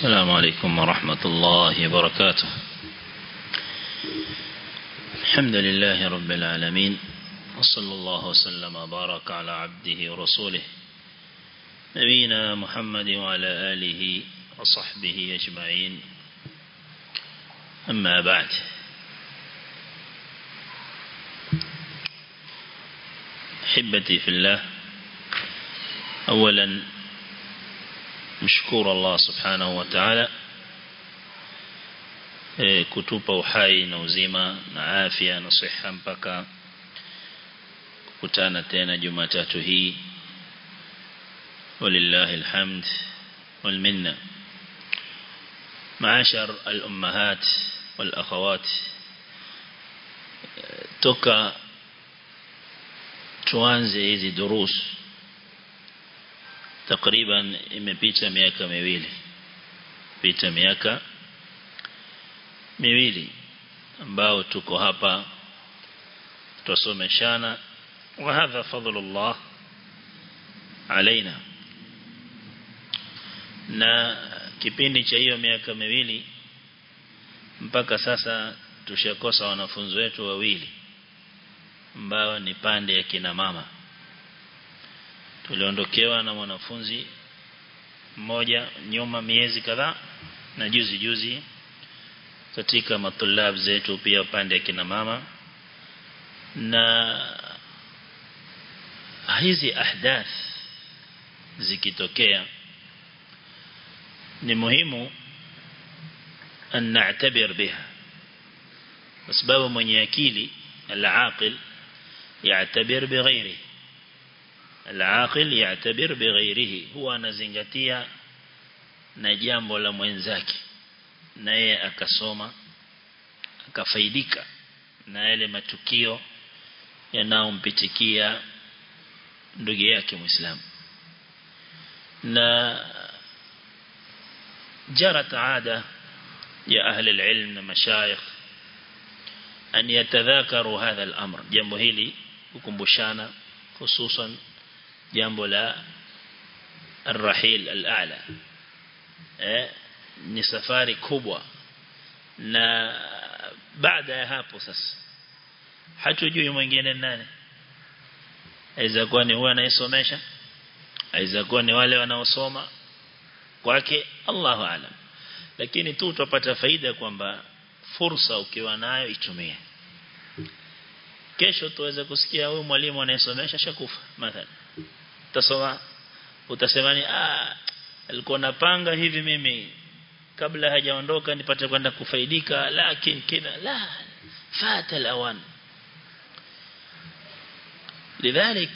السلام عليكم ورحمة الله وبركاته. الحمد لله رب العالمين وصلى الله وسلم وبارك على عبده ورسوله نبينا محمد وعلى آله وصحبه أجمعين. أما بعد أحبتي في الله أولا مشكور الله سبحانه وتعالى كتوبة وحاي نوزيمة نعافية نصحة مبكا كتانا تينا جمتاته ولله الحمد والمنة معاشر الأمهات والأخوات توكا توانزي إذي دروس takriban imepita miaka miwili. Pita miaka miwili ambao tuko hapa tusomeshana wa hadha fadlullah alaina na kipindi cha hiyo miaka miwili mpaka sasa tushakosa wanafunzi wetu wawili ambao ni pande ya kina mama tuliondokewa na mwanafunzi mmoja nyuma miezi kadhaa na juzi juzi katika matulab zetu pia upande ya kina mama. Na hizi ahdath zikitokea ni muhimu an na'tabir biha kwa sababu mwenye akili al-aqil ya'tabir bighairihi العاقل يعتبر بغيره هو anazingatia na jambo la mwenzake naye akasoma akafaidika na yale matukio yanayompitikia ndugu yake muislamu na jarat aada ya ahli alilm na mashayikh an yatadhakaru hadha al-amr jambo hili kukumbushana hususan jambo la الرحيل الأعلى eh, ni safari kubwa na baada ya hapo sasa hatujui mwingine nani aiza kuwa ni huwa anayesomesha aiza kuwa ni wale wanaosoma kwake Allahu alam lakini tu utapata faida kwamba fursa ukiwa nayo itumie kesho tuweze kusikia huyu mwalimu anayesomesha shakufa mathalan utasoma utasema ni ah alikuwa napanga hivi mimi. Kabla hajaondoka nipate kwenda kufaidika lakini kina la fata alawan lidhalik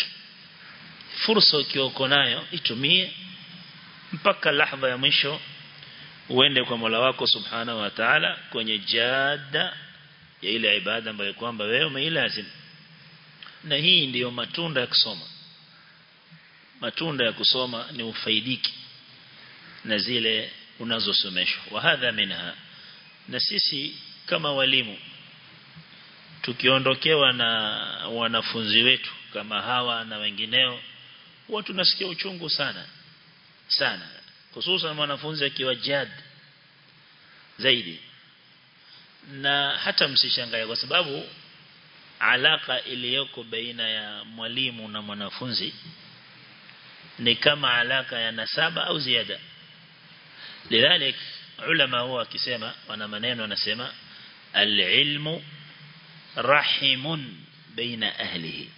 fursa ukiwa nayo itumie mpaka lahadha ya mwisho uende kwa Mola wako subhanahu wa ta'ala kwenye jada ya ile ibada ambayo kwamba wewe umeilazim. Na hii ndiyo matunda ya kusoma matunda ya kusoma ni ufaidiki na zile unazosomeshwa. Wa hadha minha na sisi kama walimu tukiondokewa na wanafunzi wetu kama hawa na wengineo huwa tunasikia uchungu sana sana. Hususan mwanafunzi akiwa jad zaidi. Na hata msishangae kwa sababu alaka iliyoko baina ya mwalimu na mwanafunzi ni kama alaka ya nasaba au ziada. Lidhalik ulama huwa akisema wana maneno wanasema alilmu rahimun baina ahlihi.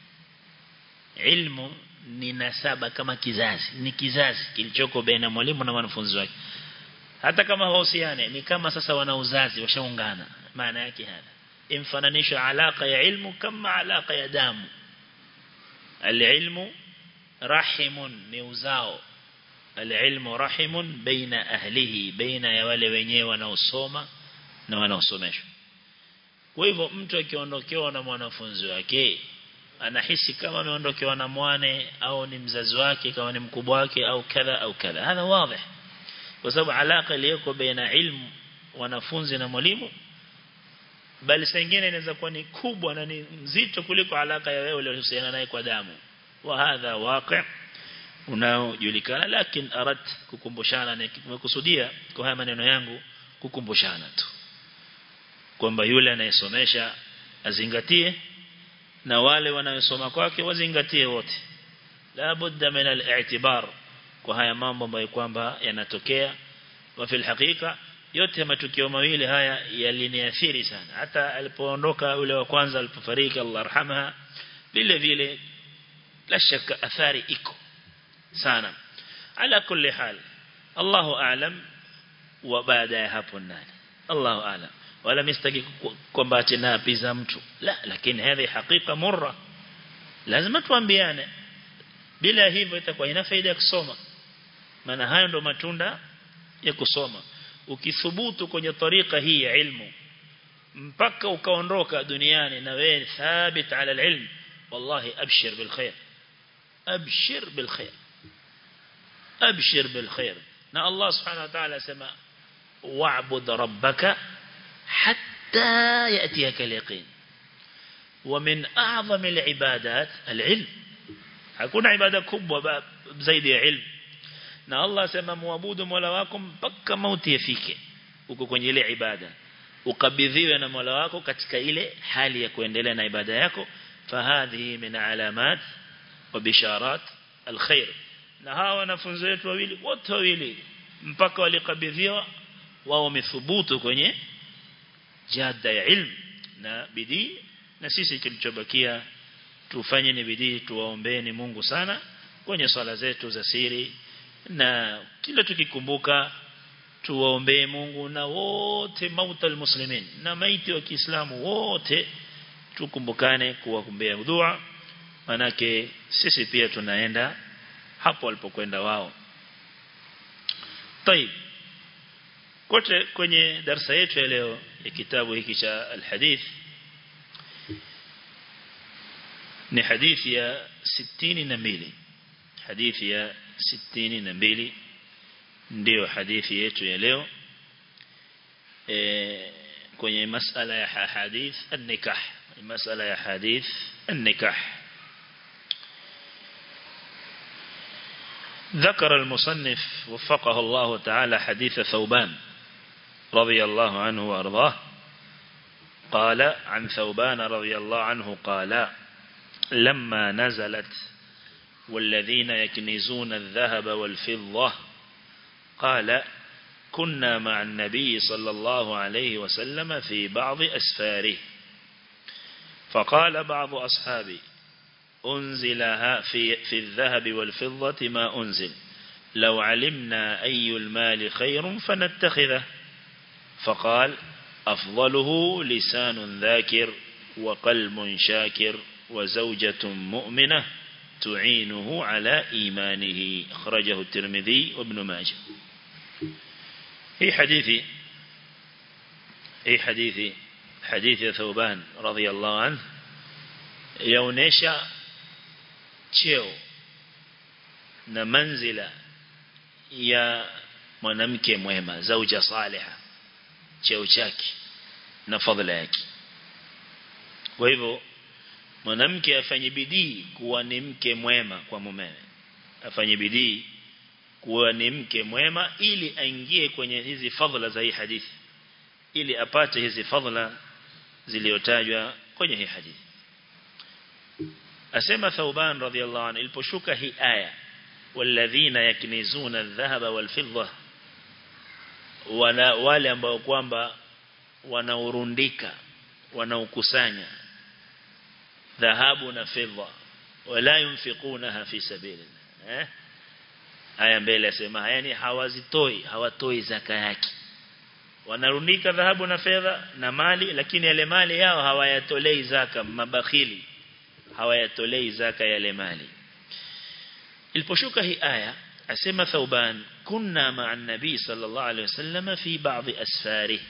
Ilmu ni nasaba kama kizazi ni kizazi kilichoko baina mwalimu na wanafunzi wake. Hata kama hawahusiane ni kama sasa wana uzazi washaungana. Maana yake hapa imfananisha alaka ya ilmu kama alaka ya damu. Alilmu rahimun ni uzao. Alilmu rahimun baina ahlihi baina ya wale wenyewe wanaosoma na wanaosomeshwa. Kwa hivyo mtu akiondokewa na mwanafunzi wake anahisi kama ameondokewa na mwane au ni mzazi wake kama ni mkubwa wake au kadha au kadha. Hadha wazi kwa sababu alaka iliyoko baina ilmu wanafunzi na mwalimu bali saa nyingine inaweza kuwa ni kubwa na ni nzito kuliko alaka ya wewe uliyohusiana naye kwa damu wa واقع unaojulikana lakini arat kukumbushana nimekusudia kwa haya maneno yangu kukumbushana tu. Kwamba yule anayesomesha azingatie na wale wanayosoma kwake wazingatie wote. La budda min al-i'tibar kwa haya mambo ambayo kwamba yanatokea. Wa fil hakika yote matukio mawili haya yaliniathiri sana. Hata alipoondoka ule wa kwanza alipofariki Allah arhamha vile vile la shaka athari iko sana. Ala kulli hal Allahu aalam wa baada ya hapo nani Allahu aalam wala mistaki kwamba tena apiza mtu. La lakini hii hakika murra. Lazima tuambiane. Bila hivyo itakuwa ina faida ya kusoma. Maana hayo ndo matunda ya kusoma. Ukithubutu kwenye tarika hii ya ilmu mpaka ukaondoka duniani na wewe thabit ala alilm wallahi abshir bil أبشر بالخير. أبشر بالخير. نا الله سبحانه وتعالى سماء واعبد ربك حتى يأتيك اليقين. ومن أعظم العبادات العلم. هكون عبادة كبوة بزيد علم. نا الله سماء موابود مولواكم بك موتي فيك وكوكون يلي عبادة. وقبذيو أنا مولاكم كتك إلي حالي يكوين لنا عبادة يكو. فهذه من علامات wa bisharat alkhair. Na hawa wanafunzi wetu wawili wote wawili mpaka walikabidhiwa wao wamethubutu kwenye jada ya ilmu na bidii. Na sisi kilichobakia tufanye ni bidii tuwaombeeni Mungu sana kwenye swala zetu za siri. Na kila tukikumbuka tuwaombee Mungu na wote mauta muslimin na maiti wa Kiislamu wote tukumbukane kuwaombea dua manake sisi pia tunaenda hapo walipokwenda wao طيب kote kwenye darasa yetu ya leo ya kitabu hiki cha alhadith ni hadithi ya 62 hadithi ya 62 ndio hadithi yetu ya leo e, kwenye masala ya hadith an-nikah masala ya hadith an-nikah ذكر المصنف وفقه الله تعالى حديث ثوبان رضي الله عنه وأرضاه. قال عن ثوبان رضي الله عنه قال لما نزلت والذين يكنزون الذهب والفضة قال كنا مع النبي صلى الله عليه وسلم في بعض أسفاره فقال بعض أصحابي أنزلها في, في الذهب والفضة ما أنزل. لو علمنا أي المال خير فنتخذه. فقال أفضله لسان ذاكر وقلب شاكر وزوجة مؤمنة تعينه على إيمانه. أخرجه الترمذي وابن ماجه. هي حديثي هي حديثي حديث ثوبان رضي الله عنه يونيشا cheo na manzila ya mwanamke mwema zauja saliha cheo chake na fadhila yake. Kwa hivyo mwanamke afanye bidii kuwa ni mke mwema kwa mumewe. Afanye bidii kuwa ni mke mwema ili aingie kwenye hizi fadhila za hii hadithi ili apate hizi fadhila zilizotajwa kwenye hii hadithi asema Thauban radhiallahu anhu iliposhuka hii aya walladhina yaknizuna adh-dhahaba wal-fidda wale ambao kwamba wanaurundika wanaukusanya dhahabu na fedha wala yunfikunaha fi sabilillah. Eh? Aya mbele asema yani hawazitoi hawatoi zaka yake. Wanarundika dhahabu na fedha na mali lakini yale mali yao hawayatolei zaka mabakhili hawayatolei zaka yale mali iliposhuka hii aya asema Thauban kunna ma'an nabii sallallahu alaihi wasallam fi ba'dhi asfari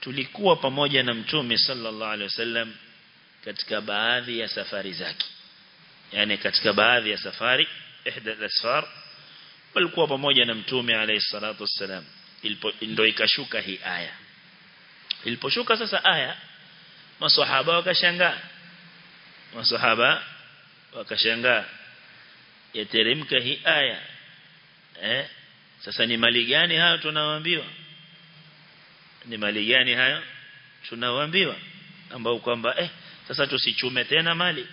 tulikuwa pamoja na mtume sallallahu alaihi wasallam katika baadhi ya safari zake yani katika baadhi ya safari ihda al-asfar walikuwa pamoja na mtume alayhi salatu wassalam ndio ikashuka hii aya iliposhuka sasa aya maswahaba wakashangaa maswahaba wakashangaa yateremka hii aya eh? Sasa ni mali gani hayo tunaoambiwa ni mali gani hayo tunaoambiwa ambao kwamba eh sasa tusichume tena mali.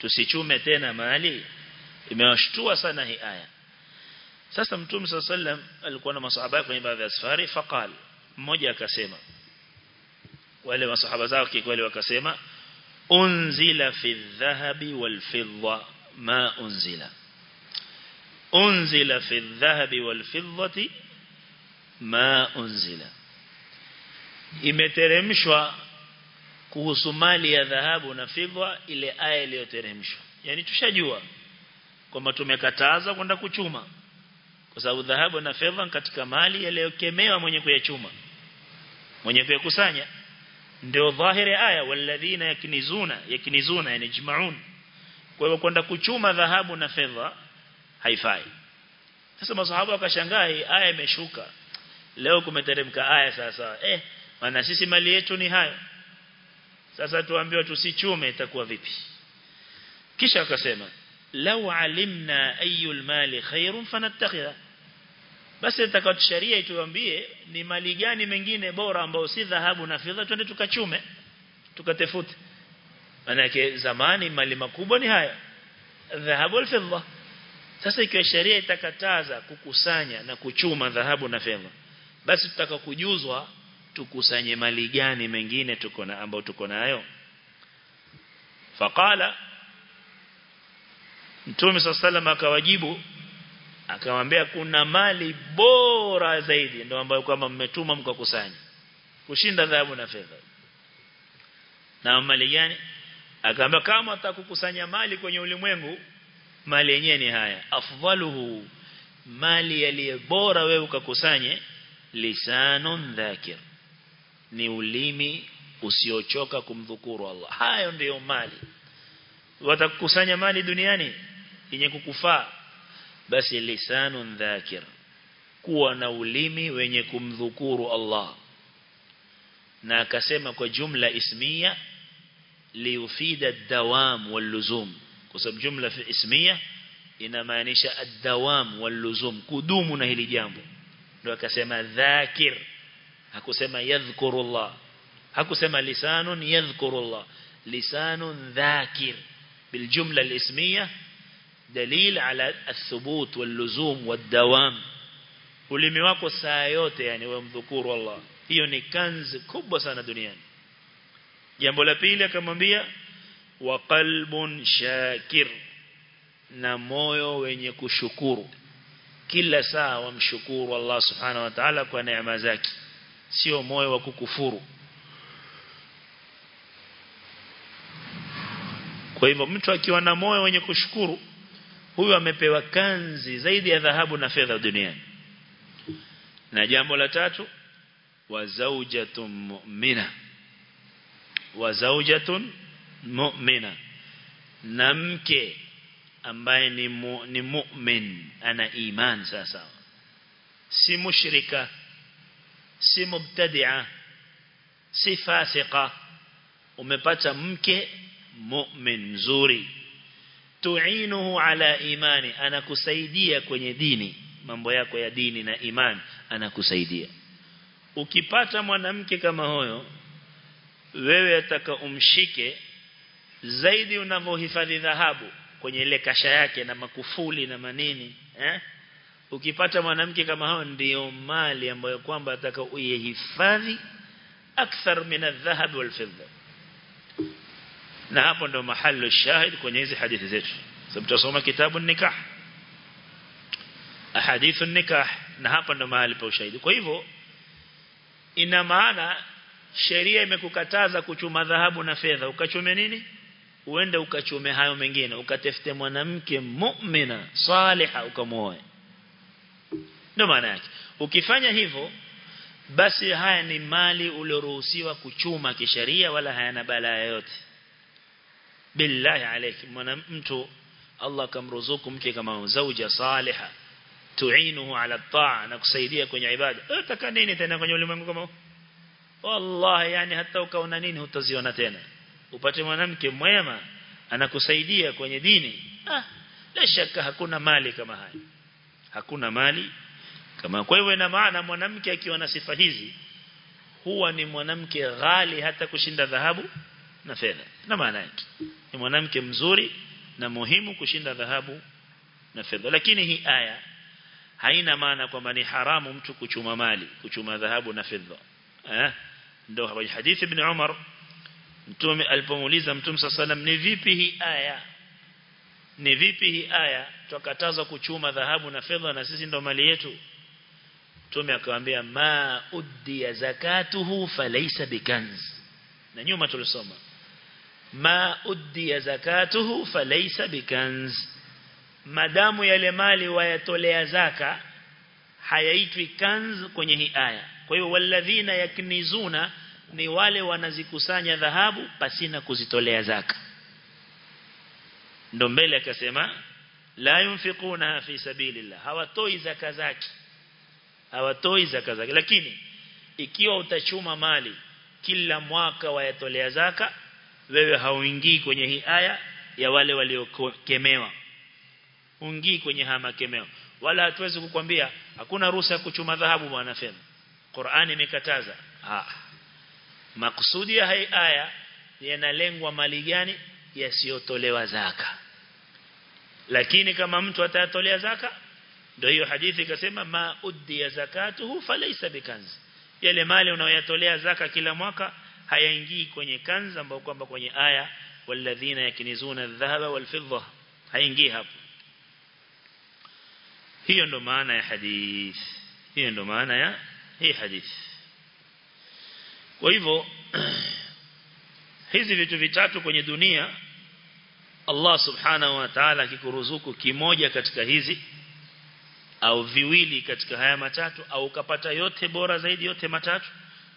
Tusichume tena mali. Imewashtua sana hii aya. Sasa mtume sallam alikuwa na masahaba kwenye baadhi ya safari faqal. Mmoja akasema wale masahaba zao kikweli wakasema unzila fi dhahabi wal fidda. Ma unzila. Unzila fi dhahabi wal fiddati ma unzila. Imeteremshwa kuhusu mali ya dhahabu na fidda ile aya iliyoteremshwa. Yani tushajua kwamba tumekataza kwenda kuchuma. Kwa sababu dhahabu na fedha katika mali yaliyokemewa mwenye kuyachuma. Mwenye kuyakusanya ndio dhahiri aya walladhina yaknizuna yaknizuna yani jmaun kwa hiyo kwenda kuchuma dhahabu na fedha haifai. Sasa masahaba wakashangaa aya imeshuka. Leo kumeteremka aya sasa. Eh maana sisi mali yetu ni hayo. Sasa tuambiwa tusichume itakuwa vipi? Kisha akasema law alimna ayul mali khairun fanattakhidha basi itakao sharia ituambie ni mali gani mengine bora ambao si dhahabu na fedha twende tukachume tukatefute. Manake zamani mali makubwa ni haya dhahabu na fedha sasa ikiwa sheria itakataza kukusanya na kuchuma dhahabu na fedha basi tutaka kujuzwa tukusanye mali gani mengine tuko na ambao tuko nayo. Faqala Mtume sallallahu akawajibu akamwambia kuna mali bora zaidi. Ndio ambayo kwamba mmetuma mkakusanya. Kushinda dhahabu na fedha. Na mali gani? Akaambia kama atakukusanya mali kwenye ulimwengu mali yenyewe ni haya. Afdaluhu mali yaliye bora wewe ukakusanye lisanun dhakir ni ulimi usiochoka kumdhukuru Allah. Hayo ndiyo mali. Watakukusanya mali duniani yenye kukufaa basi lisanun dhakir kuwa na ulimi wenye kumdhukuru Allah na akasema kwa jumla ismia liufida dawam wal luzum kwa sababu jumla fi ismia inamaanisha ad-dawam wal luzum kudumu na hili jambo ndio akasema dhakir hakusema yadhkurullah hakusema lisanun yadhkurullah lisanun dhakir بالجملة الاسمية dalil ala athubutu walluzum wadawam ulimi wako saa yote yani wamdhukuru Allah. Hiyo ni kanzi kubwa sana duniani. Jambo la pili akamwambia wa qalbun shakir na moyo wenye kushukuru. Kila saa wamshukuru Allah subhanahu wa ta'ala kwa neema zake. Sio moyo wa kukufuru. Kwa hivyo mtu akiwa na moyo wenye kushukuru huyu amepewa kanzi zaidi ya dhahabu na fedha duniani. Na jambo la tatu wa zaujatun mu'mina. Wa zaujatun mu'mina. Na mke ambaye ni mu, ni mu'min ana iman sasa. Si mushrika si mubtadi'a si fasika umepata mke mu'min mzuri tuinuhu ala imani anakusaidia kwenye dini mambo yako ya dini na imani anakusaidia. Ukipata mwanamke kama huyo wewe ataka umshike zaidi unavyohifadhi dhahabu kwenye ile kasha yake na makufuli na manini eh? Ukipata mwanamke kama huyo ndiyo mali ambayo kwamba ataka uihifadhi akthar min adh-dhahab wal fidda na hapo ndo mahali shahid kwenye hizi hadithi zetu. Sababu tutasoma kitabu nikah ahadithu nikah na hapa ndo mahali pa ushahidi. Kwa hivyo ina maana sheria imekukataza kuchuma dhahabu na fedha. Ukachume nini? Uende ukachume hayo mengine. Ukatafute mwanamke mu'mina saliha ukamuoe. Ndio maana yake. Ukifanya hivyo basi haya ni mali ulioruhusiwa kuchuma kisheria wala hayana balaa yote billahi alayki mwanamtu Allah kamruzuku mke kama zauja saliha. Tuinuhu ala taa na kusaidia kwenye ibada. Utaka nini tena kwenye ulimwengu kama wallahi yani hata ukaona nini utaziona tena. Upate mwanamke mwema anakusaidia kwenye dini. Ah la shaka hakuna mali kama haya. Hakuna mali kama kwa hivyo ina maana mwanamke akiwa na sifa hizi huwa ni mwanamke ghali hata kushinda dhahabu na fedha. Na maana yake ni mwanamke mzuri na muhimu kushinda dhahabu na fedha. Lakini hii aya haina maana kwamba ni haramu mtu kuchuma mali kuchuma dhahabu na fedha. Eh? Ndio hadithi ibn Umar mtume alipomuuliza mtume sallam ni vipi hii aya? Ni vipi hii aya? Tukatazwa kuchuma dhahabu na fedha na sisi ndo mali yetu. Mtume akamwambia ma uddiya zakatuhu falaysa bikanz. Na nyuma tulisoma ma uddiya zakatuhu falaysa bikanz. Madamu yale mali wayatolea zaka hayaitwi kanz kwenye hii aya. Kwa hiyo walladhina yaknizuna ni wale wanazikusanya dhahabu pasina kuzitolea zaka. Ndo mbele akasema la yunfikuna fi sabilillah. Hawatoi zaka zake. Hawatoi zaka zake. Lakini ikiwa utachuma mali kila mwaka wayatolea zaka wewe hauingii kwenye hii aya ya wale waliokemewa. Ungii kwenye hama kemeo wala hatuwezi kukwambia hakuna ruhusa kuchuma dhahabu bwana fedha Qur'ani imekataza. Ah maksudi ya hii aya yanalengwa mali gani? Yasiyotolewa zaka. Lakini kama mtu atayatolea zaka ndio hiyo hadithi ikasema ma uddi ya zakatuhu falaysa bikanz. Yale mali unayoyatolea zaka kila mwaka hayaingii kwenye kanza ambayo kwamba kwenye aya walladhina yakinizuna adh-dhahaba wal-fidda. Haingii hapo. Hiyo ndo maana ya hadith. Hiyo ndo maana ya hii hadith. Kwa hivyo hizi vitu vitatu kwenye dunia Allah subhanahu wa ta'ala akikuruzuku kimoja katika hizi au viwili katika haya matatu au ukapata yote bora zaidi yote matatu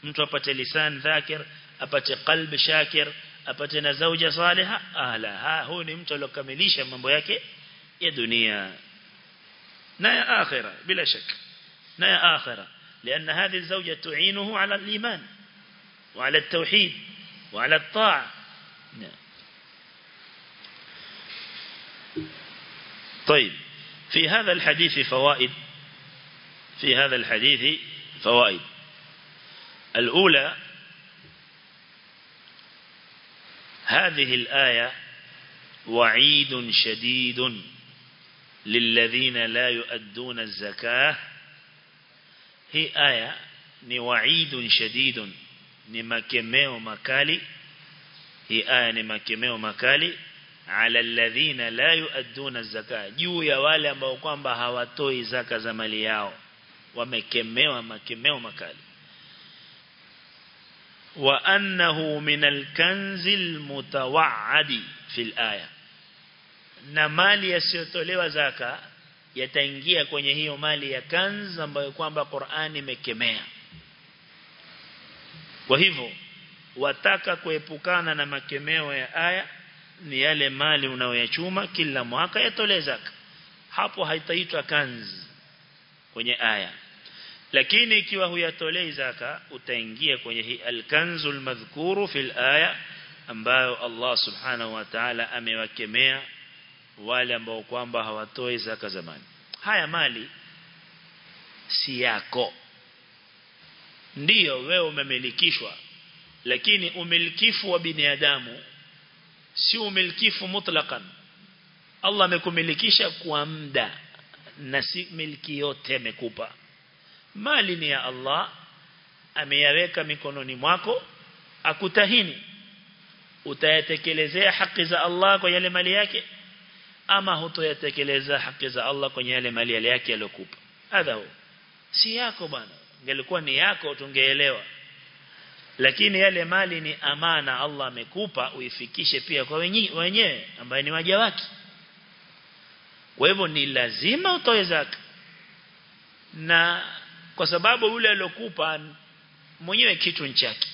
mtu apate lisan dhakir apate qalb shakir apate na zauja saliha ala ha huyu ni mtu aliyokamilisha mambo yake ya dunia na ya akhira bila shaka na ya akhira لأن هذه الزوجة تعينه على الإيمان وعلى التوحيد وعلى الطاعة طيب في هذا الحديث فوائد في هذا الحديث فوائد الأولى هذه الآية وعيد شديد للذين لا يؤدون الزكاة هي آية ni waidun shadidun ni makemeo makali hii aya ni makemeo makali ala alladhina la yuadduna zaka juu ya wale ambao kwamba hawatoi zaka za mali yao wamekemewa makemeo makali annahu min lmutawaadi fi l aya. Na mali yasiyotolewa zaka yataingia kwenye hiyo mali ya kanz ambayo kwamba Qur'ani imekemea. Kwa hivyo wataka kuepukana na makemeo ya aya ni yale mali unayoyachuma kila mwaka yatolee zaka. Hapo haitaitwa kanz kwenye aya lakini ikiwa huyatolei zaka utaingia kwenye hii alkanzul madhkuru fil aya ambayo Allah subhanahu wa ta'ala amewakemea wale ambao kwamba hawatoi zaka zamani. Haya mali si yako. Ndiyo wewe umemilikishwa lakini umilikifu wa binadamu si umilikifu mutlaqan. Allah amekumilikisha kwa muda na si miliki yote amekupa mali ni ya Allah ameyaweka mikononi mwako akutahini utayatekelezea haki za Allah kwa yale mali yake ama hutoyatekeleza haki za Allah kwenye yale mali yake aliyokupa hadha si yako bwana. Ingelikuwa ni yako tungeelewa. Lakini yale mali ni amana Allah amekupa uifikishe pia kwa wenyewe ambaye ni waja wake. Kwa hivyo ni lazima utoe zaka. Na kwa sababu yule aliyokupa mwenyewe kitu chake.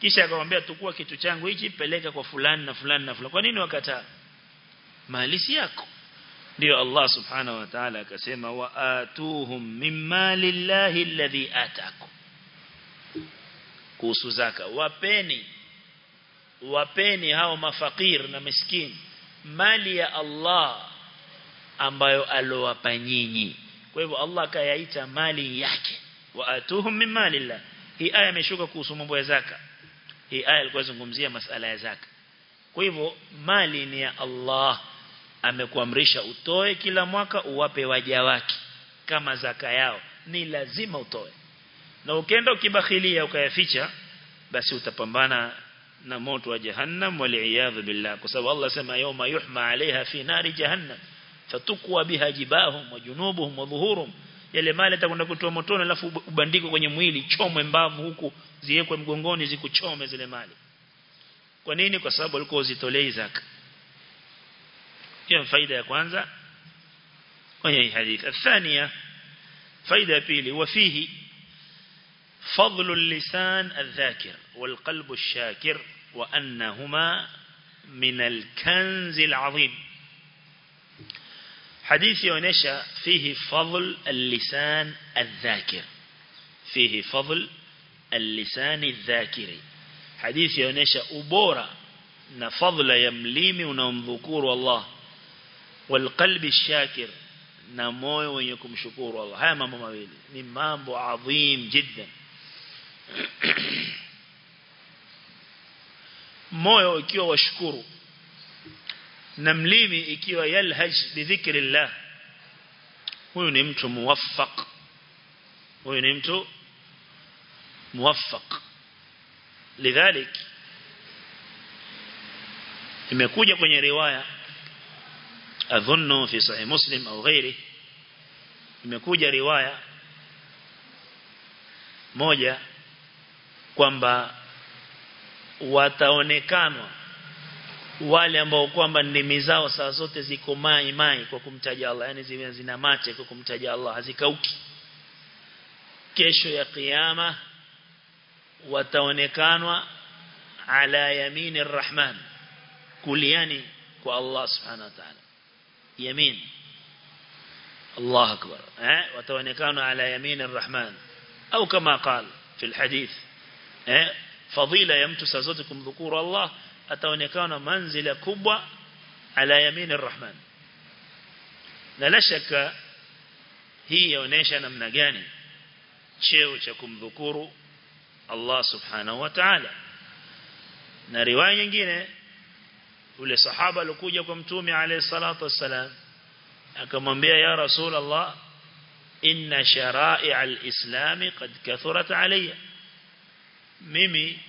Kisha akamwambia tukua kitu changu hichi peleka kwa fulani na fulani na fulani. Kwa nini wakataa mali si yako? Ndio Allah subhanahu wa ta'ala akasema wa atuhum mimma lillahi alladhi ataku kuhusu zaka wapeni wapeni hao mafakir na miskini mali ya Allah ambayo alowapa nyinyi kwa hivyo Allah akayaita mali yake. Wa atuhum min malillah hii aya imeshuka kuhusu mambo ya zaka. Hii aya ilikuwa zungumzia masala ya zaka. Kwa hivyo mali ni ya Allah. Amekuamrisha utoe kila mwaka uwape waja wake. Kama zaka yao ni lazima utoe. Na ukienda ukibakhilia ukayaficha basi utapambana na moto wa jahannam wali'iyadhu billah. Kwa sababu Allah sema yawma yuhma alaiha fi nari jahannam fatukwa biha jibahum wa junubuhum wa dhuhurum yale mali atakwenda kutoa motoni alafu ubandiko kwenye mwili chomwe mbavu huku ziwekwe mgongoni zikuchome zile mali kwa nini kwa sababu walikuwa uzitolei zaka hiyo faida ya kwanza kwenye hii hadithi athania faida ya pili wafihi فضل اللسان الذاكر والقلب الشاكر وأنهما من الكنز العظيم حديث يونيشا فيه فضل اللسان الذاكر. فيه فضل اللسان الذاكر. حديث يونيشا أبورا نفضل يمليمي ونمذكور الله والقلب الشاكر نموي ويكم شكور الله هذا ما ممويل نمام عظيم جدا. moyo ikiwa washukuru na mlimi ikiwa yalhaj bidhikrillah huyu ni mtu muwaffaq. Huyu ni mtu muwaffaq. Lidhalik imekuja kwenye riwaya adhunnu fi sahih muslim au ghairi imekuja riwaya moja kwamba wataonekanwa wale ambao kwamba ndimi zao saa zote ziko mai mai kwa kumtaja Allah yani zime zina mate kwa kumtaja Allah hazikauki kesho ya kiyama wataonekanwa ala yamini arrahman kuliani kwa Allah subhanahu wa ta'ala yamin Allah akbar eh wataonekanwa ala yamini arrahman au kama قال في الحديث eh ya mtu saa zote kumdhukuru Allah ataonekana manzila kubwa ala yamini arrahman na la shaka hii yaonesha namna gani cheo cha kumdhukuru Allah subhanahu wa ta'ala na riwaya nyingine ule sahaba alikuja kwa mtume alayhi salatu wassalam akamwambia ya rasul Allah inna shara'i al-islam qad kathurat alayya mimi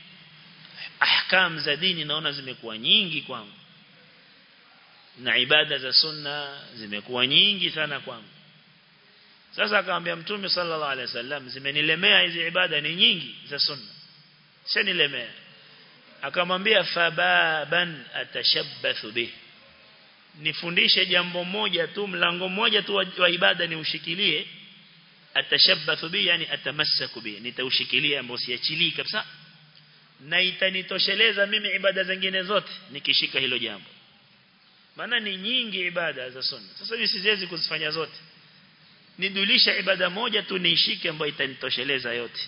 ahkam za dini naona zimekuwa nyingi kwangu. Na ibada za sunna zimekuwa nyingi sana kwangu. Sasa akamwambia mtume sallallahu alaihi wasallam zimenilemea hizi ibada ni nyingi za sunna. Shanilemea akamwambia fababan atashabathu bih nifundishe jambo moja tu mlango mmoja tu wa ibada ni ushikilie atashabbathu bi yani atamassaku bi nitaushikilia ambao siachilii kabisa na itanitosheleza mimi ibada zingine zote nikishika hilo jambo. Maana ni nyingi ibada za sunna. Sasa hivi siwezi kuzifanya zote. Nidulisha ibada moja tu niishike ambayo itanitosheleza yote.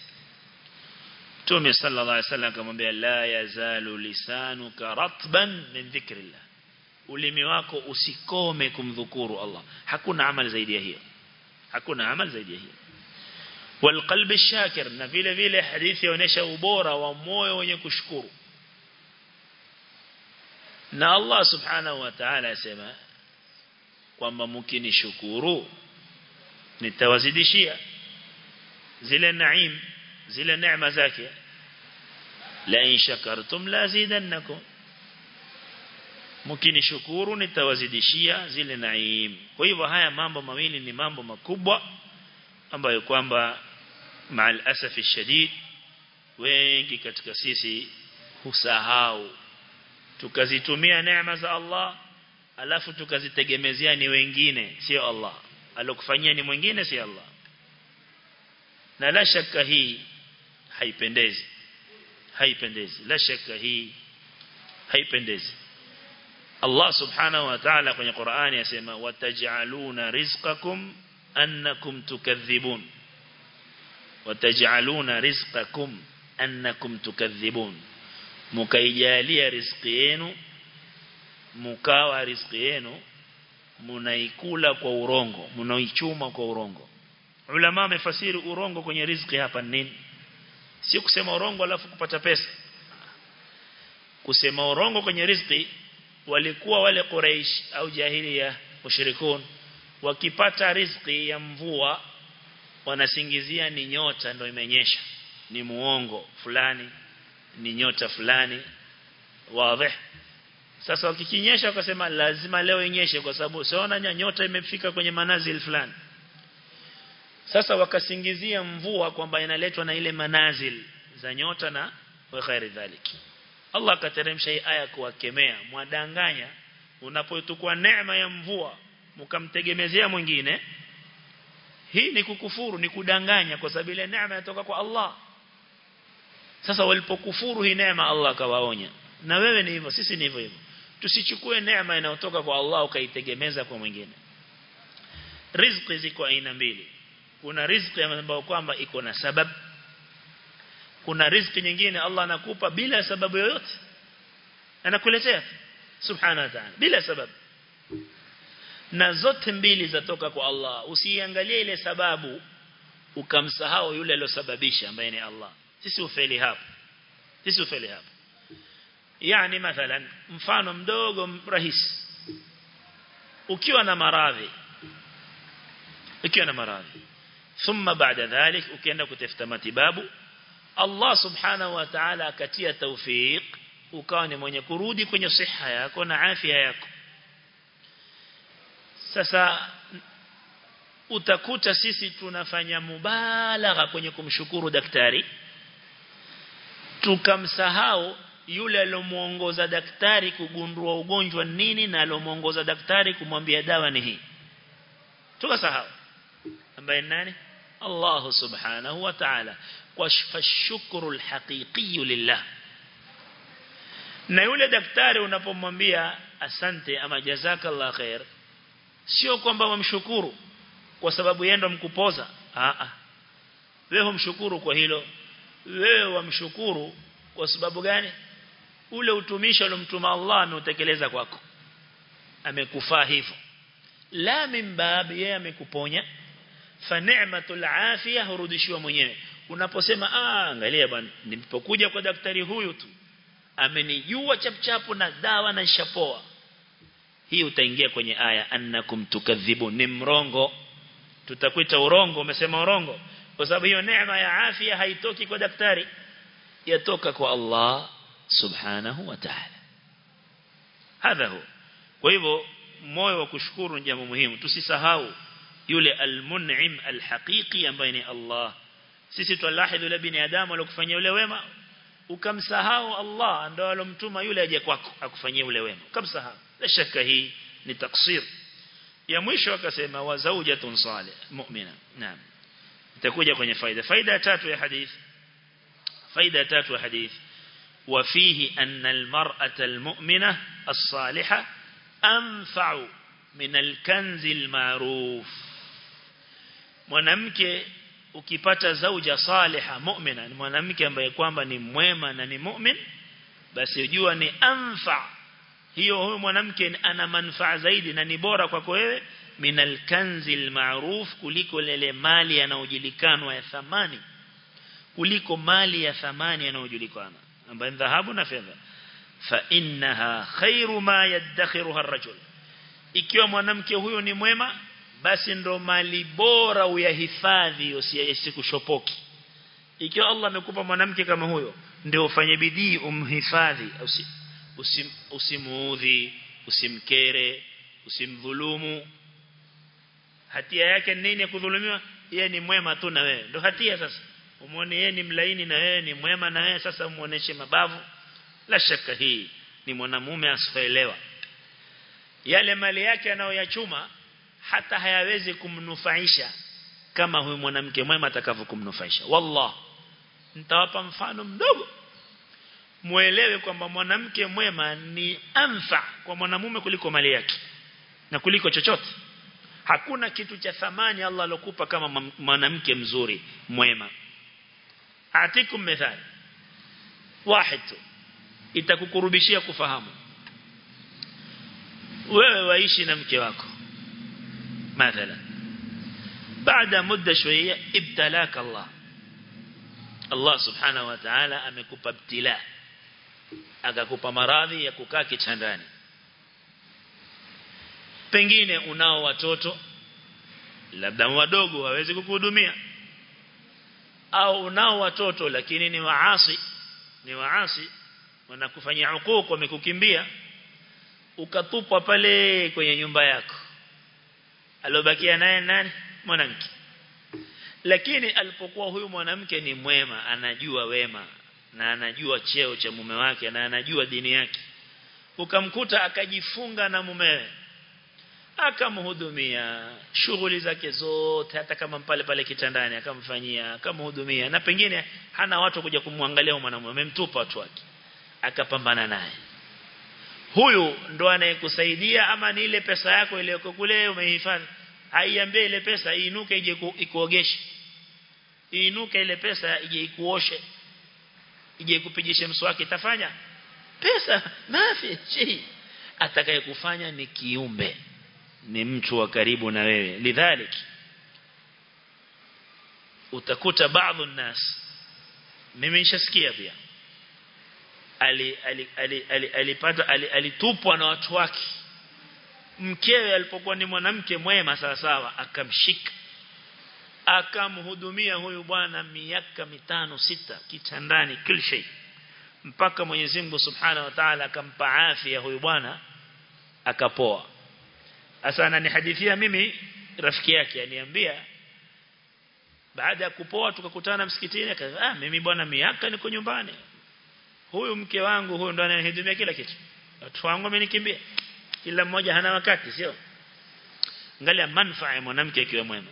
Mtume sallallahu alaihi wasallam akamwambia la yazalu lisanuka ratban min dhikrillah. Ulimi wako usikome kumdhukuru Allah. Hakuna amali zaidi ya hiyo. Hakuna amali zaidi ya hiyo والقلب الشاكر. نفيل فيل حديث ونشأ بورا وموي ونكشكر نا الله سبحانه وتعالى سما وما ممكن شكوره نتوازد شيء زل النعيم زل النعمة ذاكي لئن شكرتم لازيدنكم ممكن شكوره نتوازد شيء زل النعيم ويبا هيا مامبا مميل ني مامبا مكوبا أمبا يكوامبا maal asafi shadid wengi katika sisi husahau. Tukazitumia neema za Allah alafu tukazitegemezea ni wengine sio Allah. Alokufanyia ni mwingine si Allah. Na la shaka hii haipendezi. Haipendezi. La shaka hii haipendezi. Allah subhanahu wa ta'ala kwenye Qur'ani yasema wataj'aluna rizqakum annakum tukadhibun wataj'aluna rizqakum annakum tukadhibun. Mukaijalia riziki yenu mukawa riziki yenu munaikula kwa urongo munaichuma kwa urongo. Ulama amefasiri urongo kwenye riziki hapa nini? Si kusema urongo alafu kupata pesa. Kusema urongo kwenye rizqi walikuwa wale Quraysh au jahiliya mushrikun wakipata riziki ya mvua wanasingizia ni nyota ndio imenyesha. Ni muongo fulani ni nyota fulani. Wazi. Sasa wakikinyesha wakasema lazima leo inyeshe kwa sababu siona nyota imefika kwenye manazil fulani. Sasa wakasingizia mvua kwamba inaletwa na ile manazil za nyota na wa khairi dhaliki Allah akateremsha hii aya kuwakemea. Mwadanganya unapotukua neema ya mvua mkamtegemezea mwingine hii ni kukufuru ni kudanganya kwa sababu ile neema inatoka kwa Allah. Sasa walipokufuru hii neema Allah kawaonya na wewe ni hivyo sisi ni hivyo hivyo. Tusichukue neema inayotoka kwa Allah ukaitegemeza kwa mwingine. Riziki ziko aina mbili. Kuna riziki ambayo kwamba iko na sababu. Kuna riziki nyingine Allah anakupa bila sababu yoyote. Anakuletea. Subhanahu wa ta'ala. Bila sababu na zote mbili zatoka kwa Allah. Usiangalie ile sababu ukamsahau yule aliyosababisha ambaye ni Allah. Sisi ufeli hapo. Sisi ufeli hapo. Yani mathalan mfano mdogo rahisi. Ukiwa na maradhi. Ukiwa na maradhi. Thumma baada dhalik ukienda kutafuta matibabu Allah subhanahu wa ta'ala akatia tawfik ukawa ni mwenye kurudi kwenye siha yako na afya yako sasa utakuta sisi tunafanya mubalagha kwenye kumshukuru daktari. Tukamsahau yule alomuongoza daktari kugundua ugonjwa nini na alomuongoza daktari kumwambia dawa ni hii. Tukasahau. Ambaye nani? Allah subhanahu wa ta'ala. Kwa shukuru alhaqiqi lillah. Na yule daktari unapomwambia asante ama jazakallah khair sio kwamba wamshukuru kwa sababu yeye ndo mkupoza a a wewe humshukuru kwa hilo. Wewe wamshukuru kwa sababu gani? Ule utumishi alomtuma Allah ameutekeleza kwako. Amekufaa hivyo. La min bab yeye amekuponya. Fa ni'matul afia hurudishiwa mwenyewe. Unaposema ah angalia bwana nilipokuja kwa daktari huyu tu amenijua chapchapu na dawa na shapoa hii utaingia kwenye aya annakum tukadhibu ni mrongo. Tutakuita urongo umesema urongo. Kwa sababu hiyo neema ya afya haitoki kwa daktari. Yatoka kwa Allah subhanahu wa ta'ala. Hadha hu. Kwa hivyo moyo wa kushukuru ni jambo muhimu. Tusisahau yule almun'im alhaqiqi ambaye ni Allah. Sisi twalahidhu yule binadamu aliyokufanyia yule wema ukamsahau Allah ndo alomtuma yule aje kwako akufanyie ule wema. Ukamsahau لا شك هي لتقصير. يا مويش وكسيما وزوجة صالح مؤمنة. نعم. تكون يكون فايدة. فايدة تاتو يا حديث. فايدة تاتو حديث. وفيه أن المرأة المؤمنة الصالحة أنفع من الكنز المعروف. Mwanamke ukipata zauja saliha mu'mina mwanamke ambaye kwamba ni mwema na ni mu'min basi jua ni hiyo huyo mwanamke ana manufaa zaidi na ni bora kwako wewe. Minal kanzil ma'ruf kuliko lele mali yanayojulikana ya thamani. Kuliko mali ya thamani yanayojulikana. Ambayo dhahabu na fedha. Fa innaha khairu ma yadakhiruha ar-rajul. Ikiwa mwanamke huyo ni mwema basi ndo mali bora uyahifadhi usikushopoki ikiwa Allah amekupa mwanamke kama huyo ndio ufanye bidii umhifadhi usim, usimuudhi usimkere usimdhulumu. Hatia yake nini kudhulumiwa? Yeye ni mwema tu na wewe. Ndio hatia sasa. Umuone yeye ni mlaini na wewe ni mwema na wewe. Sasa umuoneshe mabavu. La shaka hii ni mwanamume asifaelewa yale mali yake anayoyachuma hata hayawezi kumnufaisha kama huyu mwanamke mwema atakavyokumnufaisha. Wallah. Nitawapa mfano mdogo muelewe kwamba mwanamke mwema ni amfa kwa mwanamume kuliko mali yake na kuliko chochote hakuna kitu cha thamani Allah alokupa kama mwanamke mzuri mwema atikum methali wahid itakukurubishia kufahamu wewe waishi na mke wako مثلا بعد مدة شوية ابتلاك الله الله سبحانه وتعالى amekupa ibtila akakupa maradhi ya kukaa kitandani. Pengine unao watoto labda wadogo hawezi kukuhudumia. Au unao watoto lakini ni waasi ni waasi wanakufanyia hukuku wamekukimbia ukatupwa pale kwenye nyumba yako. Alobakia naye nani? Mwanamke. Lakini alipokuwa huyu mwanamke ni mwema anajua wema na anajua cheo cha mume wake na anajua dini yake. Ukamkuta akajifunga na mumewe akamhudumia. Shughuli zake zote hata kama pale pale kitandani akamfanyia akamhudumia. Na pengine hana watu kuja kumwangalia mwanamume amemtupa watu wake akapambana naye. Huyu ndo anayekusaidia ama ni ile pesa yako ile yako kule umehifadhi haiambie ile pesa iinuke ije ikuogeshe. Iinuke ile pesa ije ikuoshe ije kupigisha mswaki tafanya pesa mafi chi? Atakaye kufanya ni kiumbe ni mtu wa karibu na wewe. Lidhalik utakuta baadhi nas mimi nishasikia pia ali alipata alitupwa na watu wake. Mkewe alipokuwa ni mwanamke mwema sawa sawa akamshika akamhudumia huyu bwana miaka mitano sita kitandani kila shay mpaka Mwenyezi Mungu Subhanahu wa Ta'ala akampa afya huyu bwana akapoa. Sasa ananihadithia mimi rafiki yake aniambia baada ya kupoa tukakutana msikitini akasema ah mimi bwana miaka niko nyumbani. Huyu mke wangu huyu ndo ananihudumia kila kitu. Watu wangu wamenikimbia. Kila mmoja hana wakati sio? Angalia manufaa ya mwanamke akiwa mwema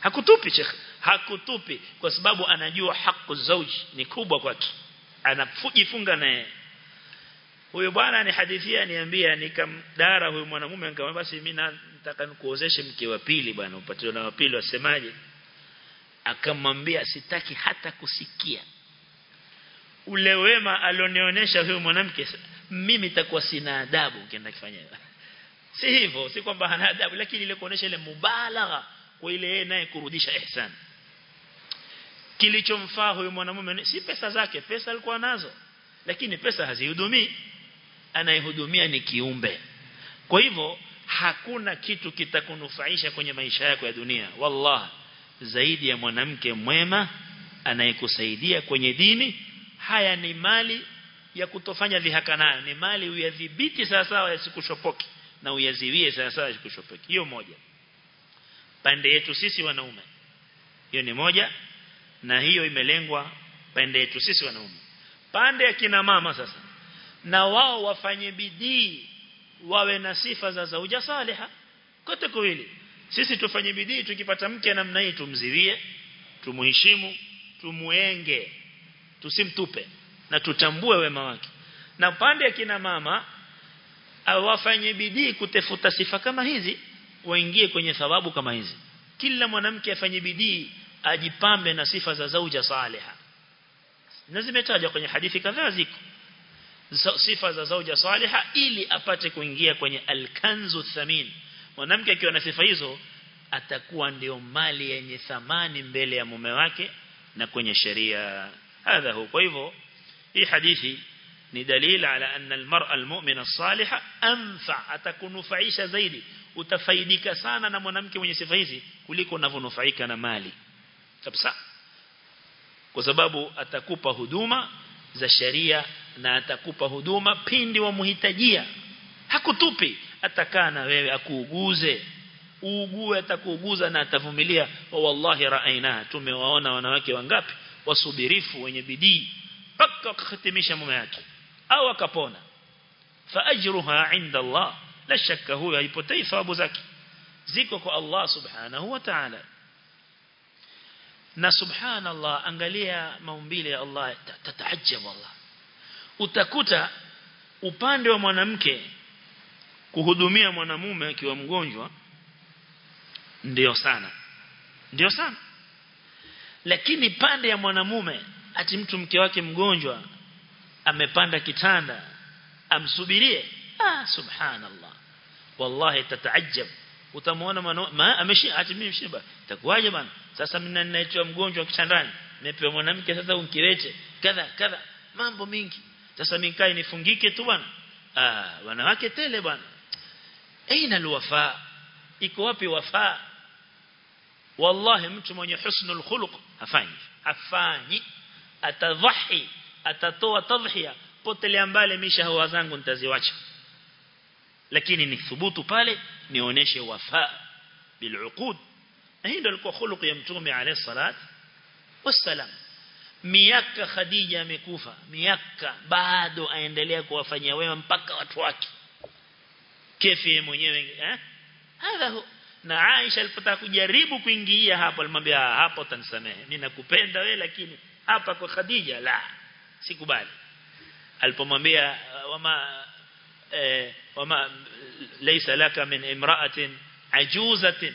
hakutupi shekh hakutupi kwa sababu anajua haku zauji ni kubwa kwake. Anajifunga naye. Huyo bwana ni hadithia niambia nikamdara huyo mwanamume nikamwambia basi mimi nataka nikuozeshe mke wa pili bwana upatie na wa pili wasemaje? Akamwambia sitaki hata kusikia. Ule wema alionionyesha huyo mwanamke mimi nitakuwa sina adabu ukienda kufanya. Si hivyo si kwamba hana adabu lakini ile kuonesha ile mubalagha kwa ile yeye naye kurudisha ihsan. Kilichomfaa huyo mwanamume si pesa zake pesa alikuwa nazo lakini pesa hazihudumii. Anayehudumia ni kiumbe. Kwa hivyo hakuna kitu kitakunufaisha kwenye maisha yako ya dunia. Wallah zaidi ya mwanamke mwema anayekusaidia kwenye dini haya ni mali ya kutofanya dhihaka nayo. Ni mali uyadhibiti sawa sawa yasikushopoke na uyaziwie sawa sawa yasikushopoke hiyo moja pande yetu sisi wanaume. Hiyo ni moja na hiyo imelengwa pande yetu sisi wanaume. Pande ya kina mama sasa na wao wafanye bidii wawe na sifa za zauja saliha kote kuwili. Sisi tufanye bidii tukipata mke namna hii tumziwie tumuheshimu tumuenge tusimtupe na tutambue wema wake. Na pande ya kina mama awafanye bidii kutefuta sifa kama hizi waingie kwenye thawabu kama hizi. Kila mwanamke afanye bidii ajipambe na sifa za zauja saliha. Na zimetajwa kwenye hadithi kadhaa ziko. Sifa za zauja saliha ili apate kuingia kwenye alkanzu thamin. Mwanamke akiwa na sifa hizo atakuwa ndio mali yenye thamani mbele ya mume wake na kwenye sheria. Hadha kwa hivyo hii hadithi ni dalil ala anna almar'a almu'mina as-saliha anfa atakunufaisha zaidi. Utafaidika sana na mwanamke mwenye sifa hizi kuliko unavonufaika na mali. Kabisa. Kwa sababu atakupa huduma za sheria na atakupa huduma pindi wamuhitajia. Hakutupi. Atakaa na wewe akuuguze. Uugue atakuuguza na atavumilia. Wa wallahi raaina tumewaona wanawake wangapi wasubirifu wenye bidii mpaka kuhitimisha mume yake au akapona. Fa ajruha inda Allah la shakka huyo haipotei thawabu zake. Ziko kwa Allah subhanahu wa ta'ala. Na subhanallah angalia maumbile ya Allah tataajab Allah. Utakuta upande wa mwanamke kuhudumia mwanamume akiwa mgonjwa ndio sana. Ndio sana. Lakini pande ya mwanamume ati mtu mke wake mgonjwa amepanda kitanda amsubirie? Ah subhanallah. Wallahi tataajab utamwona ma ameshi ati mimi mshiba itakuwaje bana? Sasa mimi ninaitwa mgonjwa kitandani. Nimepewa mwanamke sasa unkirete kadha kadha. Mambo mingi. Sasa mimi kai nifungike tu bwana ah wanawake tele bwana aina alwafa? Iko wapi wafa? Wallahi mtu mwenye husnul khuluq hafanyi. Hafanyi. Atadhahi atatoa tadhhiya potelea mbali misha hawa zangu nitaziwacha. Lakini nithubutu pale nioneshe wafa biluqud. Hii ndio ilikuwa khuluqi ya mtume alayhi salat wassalam. Miaka Khadija amekufa miaka bado aendelea kuwafanyia wema mpaka watu wake. Kefi mwenyewe eh? Hadha na Aisha alipotaka kujaribu kuingia hapo alimwambia hapo utanisamehe. Mimi nakupenda wewe lakini hapa kwa Khadija la sikubali alipomwambia wama eh, wama laysa laka min imra'atin ajuzatin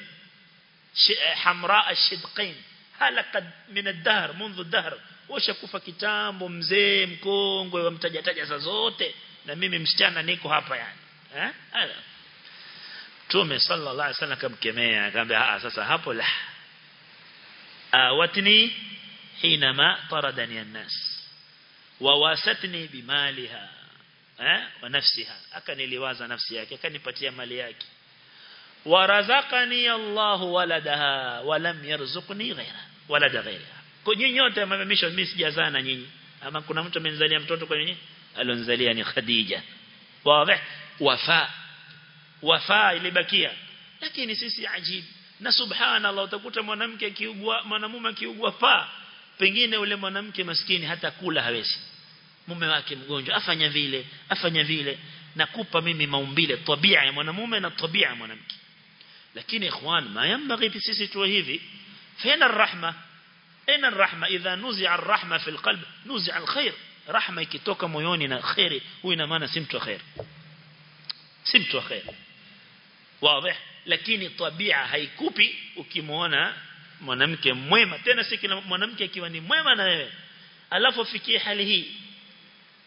hamra ashidqain halaqad min ad-dahr منذ الدهر washakufa kitambo mzee mkongwe wamtaja taja saa zote na mimi msichana niko hapa yani eh hala Tume sallallahu alaihi wasallam kamkemea akamwambia ah sasa hapo la awatni hinama taradani an-nas wawasatni bimaliha eh wa nafsiha. Akaniliwaza nafsi yake akanipatia mali yake. Warazaqani Allahu waladaha walam yarzuqni ghayra walada ghayra kwa nyinyi nyote mmamisha mimi sijazaa na nyinyi. Ama kuna mtu amenzalia mtoto kwa nyinyi? Alionzalia ni Khadija. Wazi. Wafa. Wafa ilibakia. Lakini sisi ajibu. Na subhanallah utakuta mwanamke akiugua mwanamume akiugua pa pengine ule mwanamke maskini hata kula hawezi mume wake mgonjwa afanya vile afanya vile nakupa mimi maumbile tabia ya mwanamume na tabia ya mwanamke lakini ikhwan ma yambaghi sisi tuwe hivi fina الرحمه aina الرحمه idha nuzi'a الرحمه في القلب nuzi'a الخير rahma ikitoka moyoni na khairi huyu ina maana si mtu khair si mtu khair wazi lakini tabia haikupi ukimuona mwanamke mwema tena si kila mwanamke akiwa ni mwema na wewe. Alafu fikie hali hii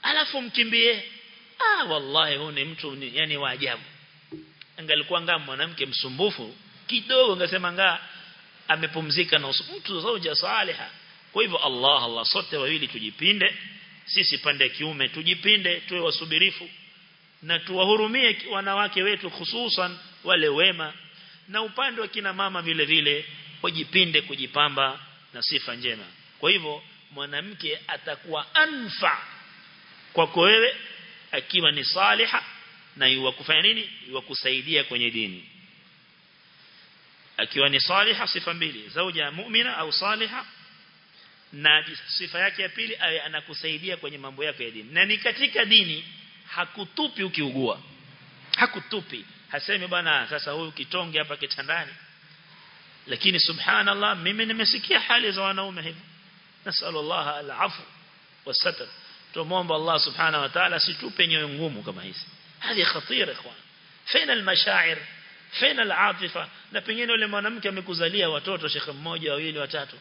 alafu mkimbie ah wallahi huyu ni mtu ni, yani wa ajabu. Angalikuwa anga mwanamke msumbufu kidogo ngasema ngaa amepumzika na mtu zauja saliha. Kwa hivyo Allah Allah sote wawili tujipinde sisi pande kiume tujipinde tuwe wasubirifu na tuwahurumie wanawake wetu hususan wale wema. Na upande wa kina mama vile vile wajipinde kujipamba na sifa njema. Kwa hivyo mwanamke atakuwa anfa kwako wewe akiwa ni saliha na yuwa kufanya nini? Yuwa kusaidia kwenye dini. Akiwa ni saliha sifa mbili. Zauja mu'mina au saliha na sifa yake ya pili awe anakusaidia kwenye mambo yako ya dini. Na ni katika dini hakutupi ukiugua. Hakutupi. Hasemi bwana sasa huyu kitonge hapa kitandani lakini subhanallah mimi nimesikia hali za wanaume hivi. Nasallallahu alafu wasatr tumuomba Allah subhanahu wa ta'ala situpe nyoyo ngumu kama hizi. Hali khatira ikhwan. Fina almashaa'ir fina al'atifa na pengine yule mwanamke amekuzalia watoto shekhe mmoja wawili watatu.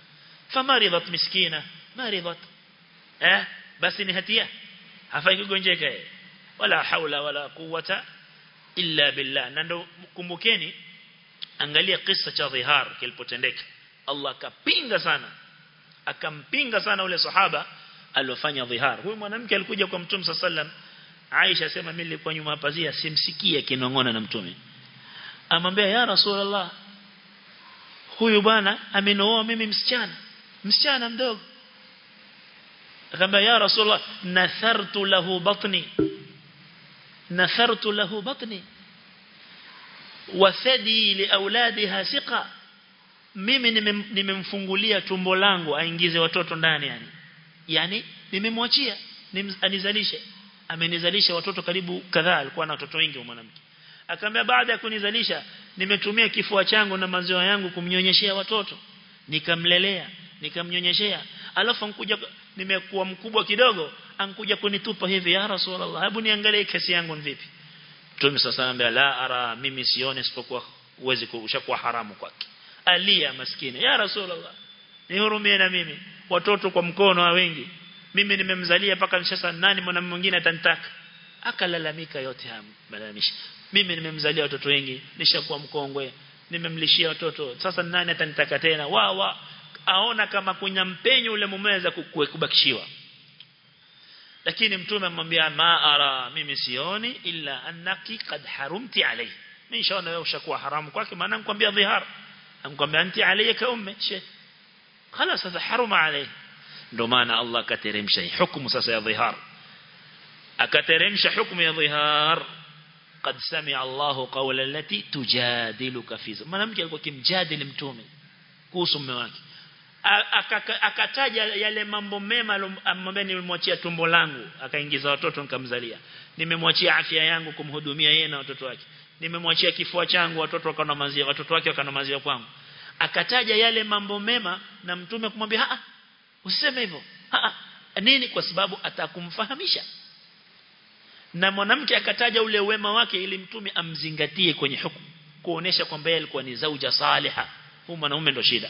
Famaridat miskina maridat eh basi ni hatia. Hafai kugonjeka wala haula wala quwwata illa billah. Na ndo kumbukeni angalia kisa cha dhihar kilipotendeka. Allah akapinga sana. Akampinga sana ule sahaba aliyofanya dhihar. Huyu mwanamke alikuja kwa mtume sallam Aisha sema mimi nilikuwa nyuma pazia simsikie kinongona na mtume. Amwambia ya rasulullah huyu bwana amenooa mimi msichana msichana mdogo. Akamwambia ya rasulullah nathartu lahu batni nathartu lahu batni wathadi liauladiha siqa mimi nimemfungulia tumbo langu aingize watoto ndani yani. Yani nimemwachia anizalishe. Amenizalisha watoto karibu kadhaa alikuwa na watoto wengi mwanamke. Akamwambia baada ya kunizalisha nimetumia kifua changu na maziwa yangu kumnyonyeshea watoto. Nikamlelea nikamnyonyeshea. Alafu nkuja nimekuwa mkubwa kidogo ankuja kunitupa hivi ya rasulullah hebu niangalie kesi yangu ni vipi Mtume sasa anambia la ara mimi sione isipokuwa uwezi kushakuwa haramu kwake. Alia maskini ya rasulullah nihurumie na mimi watoto kwa mkono wa wengi. Mimi nimemzalia paka nishasa nani mwanamume mwingine atanitaka? Akalalamika yote haya mimi nimemzalia watoto wengi nishakuwa mkongwe nimemlishia watoto sasa nani atanitaka tena? Wawa aona kama kunyampenyo ule mumeweza kubakishiwa lakini mtume amwambia ma ara mimi sioni illa annaki qad harumti alayhi mimi shaona wewe ushakuwa haramu kwake maana nikwambia dhihar nikwambia anti alayka ummi she خلاص sasa haruma alayhi ndo maana Allah akateremsha hukumu sasa ya dhihar akateremsha hukumu ya dhihar قد سمع الله قول التي تجادلك في mwanamke alikuwa kimjadili mtume kuhusu mume wake akataja yale mambo mema ambaye nilimwachia tumbo langu akaingiza watoto nikamzalia. Nimemwachia afya yangu kumhudumia yeye na watoto wake. Nimemwachia kifua changu watoto wakana maziwa watoto wake wakana maziwa kwangu. Akataja yale mambo mema na mtume kumwambia a usiseme hivyo. Nini? Kwa sababu atakumfahamisha. Na mwanamke akataja ule wema wake ili mtume amzingatie kwenye hukumu kuonesha kwamba yeye alikuwa ni zauja saliha. Huyu mwanaume ndo shida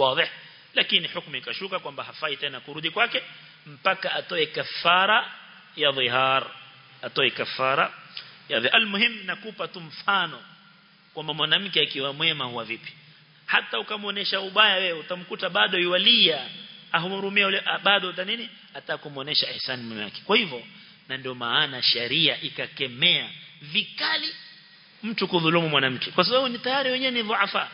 wazi. Lakini hukumu ikashuka kwamba hafai tena kurudi kwake mpaka atoe kafara ya dhihar. Atoe kafara ya almuhim nakupa tu mfano kwamba mwanamke akiwa mwema huwa vipi. Hata ukamuonesha ubaya wewe utamkuta bado yuwalia ahurumia yule bado uta nini? Atakumuonesha ihsan mume wake. Kwa hivyo na ndio maana sharia ikakemea vikali mtu kudhulumu mwanamke. Kwa sababu ni tayari wenyewe ni dhuafa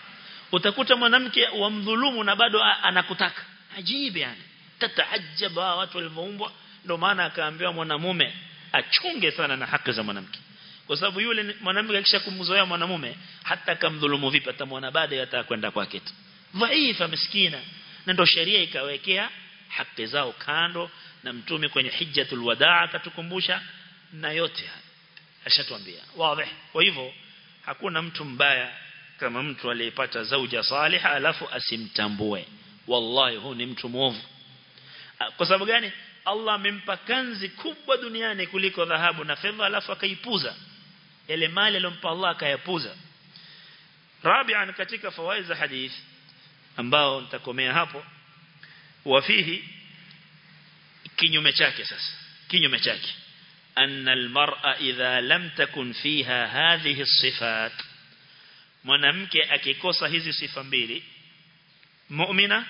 utakuta mwanamke wamdhulumu na bado anakutaka. Ajibu yani. Tataajaba watu walioumbwa ndio maana akaambiwa mwanamume achunge sana na haki za mwanamke. Kwa sababu yule mwanamke akisha kumzoea mwanamume hata kamdhulumu vipi atamwona baada atakwenda kwake tu. Dhaifa miskina. Na ndio sheria ikawekea haki zao kando na mtume kwenye hijjatul wadaa akatukumbusha na yote ashatuambia. Wazi. Kwa hivyo hakuna mtu mbaya kama mtu aliyepata zauja saliha alafu asimtambue wallahi huu ni mtu mwovu kwa sababu gani Allah amempa kanzi kubwa duniani kuliko dhahabu na fedha alafu akaipuza ile mali aliyompa Allah akayapuza rabi'an katika fawaid za hadith ambao nitakomea hapo wafihi kinyume chake sasa kinyume chake أن المرأة إذا لم تكن فيها هذه الصفات mwanamke akikosa hizi sifa mbili mu'mina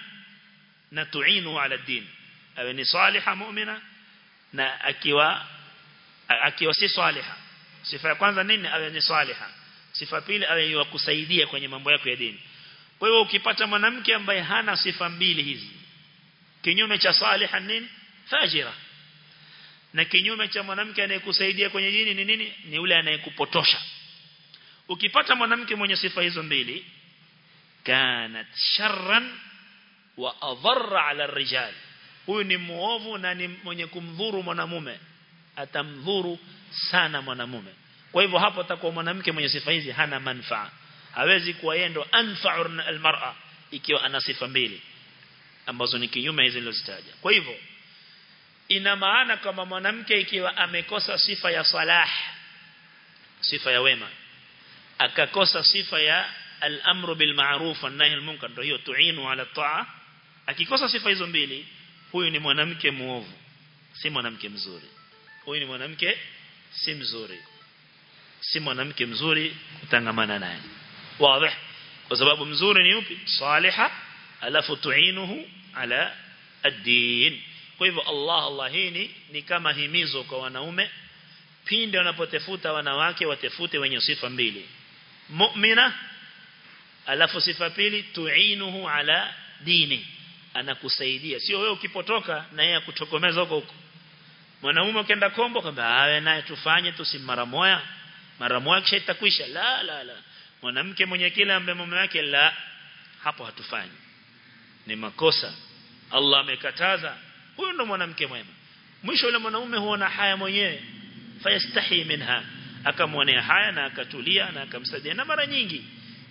na tuinu ala din awe ni saliha mu'mina na akiwa akiwa si saliha. Sifa ya kwanza nini? Awe ni saliha. Sifa pili awe ni kusaidia kwenye mambo yako ya dini. Kwa hiyo ukipata mwanamke ambaye hana sifa mbili hizi kinyume cha saliha nini? Fajira. Na kinyume cha mwanamke anayekusaidia kwenye dini ni nini? Ni yule anayekupotosha ukipata mwanamke mwenye sifa hizo mbili kanat sharran wa adharra ala rijal huyu ni muovu na ni mwenye kumdhuru mwanamume. Atamdhuru sana mwanamume. Kwa hivyo hapo atakuwa mwanamke mwenye sifa hizi hana manfaa. Hawezi kuwa yeye ndo anfa'u almar'a ikiwa ana sifa mbili ambazo ni kinyume hizo nilizozitaja. Kwa hivyo ina maana kama mwanamke ikiwa amekosa sifa ya salah sifa ya wema akakosa sifa ya al-amru bil ma'ruf wan nahy al-munkar. Ndio hiyo tuinu ala taa. Akikosa sifa hizo mbili huyu ni mwanamke muovu si mwanamke mzuri. Huyu ni mwanamke si mzuri si mwanamke mzuri kutangamana naye. Wazi. Kwa sababu mzuri ni upi saliha alafu tuinuhu ala ad-din. Kwa hivyo Allah Allah hii ni kama himizo kwa wanaume. Pindi wanapotefuta wanawake watefute wenye sifa mbili mu'mina alafu sifa pili tuinuhu ala dini. Anakusaidia. Sio wewe ukipotoka na yeye akutokomeza huko huko. Mwanaume ukienda kombo kwamba awe naye tufanye tusimara moya mara moya kisha itakwisha. La la la. Mwanamke mwenye kile ambaye mume wake la hapo hatufanyi. Ni makosa. Allah amekataza. Huyo ndo mwanamke mwema. Mwisho yule mwanaume huona haya mwenyewe. Fayastahi minha akamwonea haya na akatulia na akamsaidia. Na mara nyingi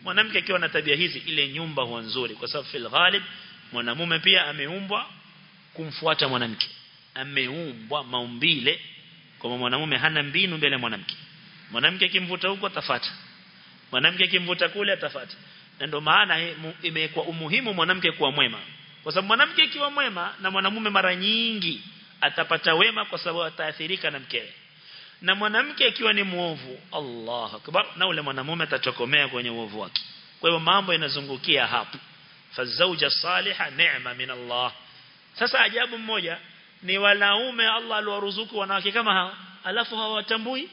mwanamke akiwa na tabia hizi ile nyumba huwa nzuri kwa sababu fil ghalib mwanamume pia ameumbwa kumfuata mwanamke. Ameumbwa maumbile. Kwa mwanamume hana mbinu mbele mwanamke. Mwanamke akimvuta huko atafata. Mwanamke akimvuta kule atafata. Na ndio maana imekuwa umuhimu mwanamke kuwa mwema. Kwa sababu mwanamke akiwa mwema na mwanamume mara nyingi atapata wema kwa sababu ataathirika na mkewe na mwanamke akiwa ni muovu Allah akbar na ule mwanamume atachokomea kwenye uovu wake kwa hivyo mambo yanazungukia hapo fazauja saliha neema min Allah sasa ajabu mmoja ni wanaume Allah aliwaruzuku wanawake kama hawa alafu hawatambui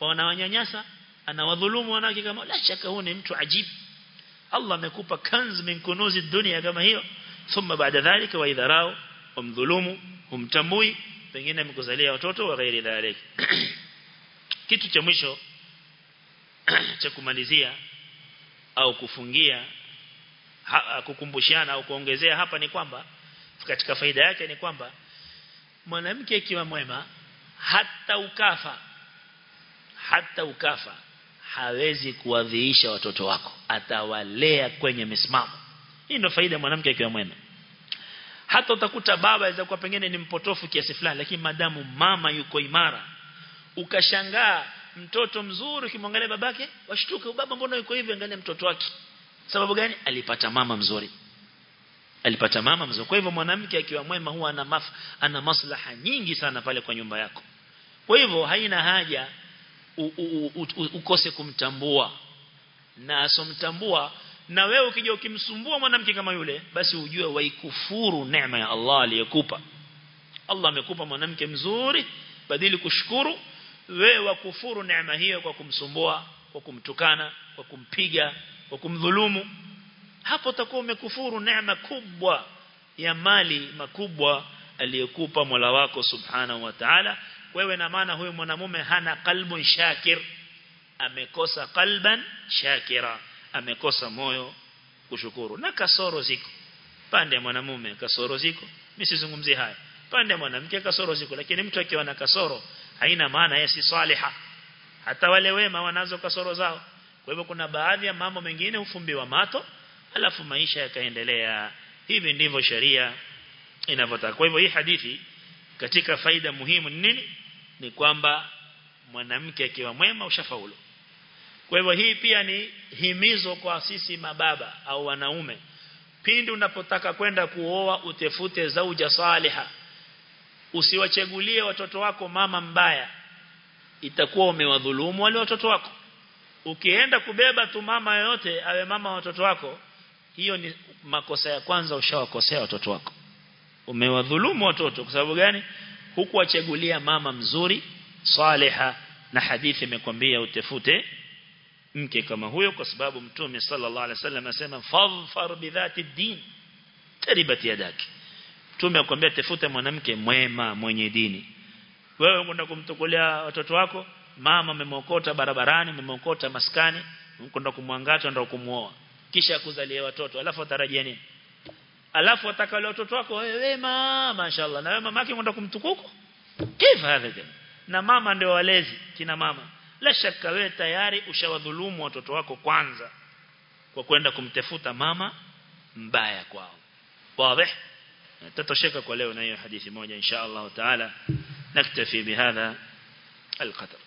wanawanyanyasa anawadhulumu wanawake kama la shaka huu ni mtu ajibu Allah amekupa kanz min kunuzi dunia kama hiyo thumma baada dhalika wa idharau umdhulumu umtambui pengine amekuzalia watoto wa ghairi dhalik. Kitu cha mwisho cha kumalizia au kufungia ha, kukumbushana au kuongezea hapa ni kwamba katika faida yake ni kwamba mwanamke akiwa mwema hata ukafa hata ukafa hawezi kuwadhiisha watoto wako atawalea kwenye misimamo hii ndio faida mwanamke akiwa mwema hata utakuta baba aweza kuwa pengine ni mpotofu kiasi fulani lakini madamu mama yuko imara. Ukashangaa mtoto mzuri ukimwangalia babake washtuke baba mbona yuko hivi angalia mtoto wake. Sababu gani? Alipata mama mzuri. Alipata mama mzuri. Kwa hivyo mwanamke akiwa mwema huwa ana maf, ana maslaha nyingi sana pale kwa nyumba yako. Kwa hivyo haina haja u, u, u, u, ukose kumtambua. Na asomtambua na wewe ukija ukimsumbua mwanamke kama yule basi ujue waikufuru neema ya Allah aliyokupa Allah amekupa mwanamke mzuri badili kushukuru. Wewe wakufuru neema hiyo kwa kumsumbua kwa kumtukana kwa kumpiga kwa kumdhulumu. Hapo utakuwa umekufuru neema kubwa ya mali makubwa aliyokupa Mola wako subhanahu wa ta'ala. Wewe na maana huyo mwanamume hana qalbun shakir. Amekosa qalban shakira amekosa moyo kushukuru. Na kasoro ziko. Pande ya mwanamume kasoro ziko. Mimi sizungumzie haya. Pande ya mwanamke kasoro ziko. Lakini mtu akiwa na kasoro haina maana yeye si saliha hata wale wema wanazo kasoro zao. Kwa hivyo kuna baadhi ya mambo mengine hufumbiwa mato alafu maisha yakaendelea. Hivi ndivyo sheria inavyotaka. Kwa hivyo hii hadithi katika faida muhimu ni nini? Ni kwamba mwanamke akiwa mwema ushafaulu kwa hivyo hii pia ni himizo kwa sisi mababa au wanaume. Pindi unapotaka kwenda kuoa utefute zauja saliha. Usiwachegulie watoto wako mama mbaya. Itakuwa umewadhulumu wale watoto wako. Ukienda kubeba tu mama yoyote awe mama watoto wako hiyo ni makosa ya kwanza ushawakosea watoto wako. Umewadhulumu watoto. Kwa sababu gani? Hukuwachegulia mama mzuri saliha na hadithi imekwambia utefute mke kama huyo kwa sababu mtume sallallahu alaihi wasallam asema fadhfar bidhati din taribati yadaki. Mtume akwambia tafuta mwanamke mwema mwenye dini. Wewe unakwenda kumtukulia watoto wako? Mama amemwokota barabarani amemwokota maskani unakwenda kumwangata ndio kumuoa. Kisha kuzalia watoto alafu atarajia nini? Alafu atakale watoto wako? Wewe mama mashaallah na wewe mamake unakwenda kumtukuko kifa hadha na mama ndio walezi kina mama la shaka wewe tayari ushawadhulumu watoto wako kwanza kwa kwenda kumtafuta mama mbaya kwao wazi tatosheka kwa leo na hiyo hadithi moja insha Allah taala naktafi bihadha القدر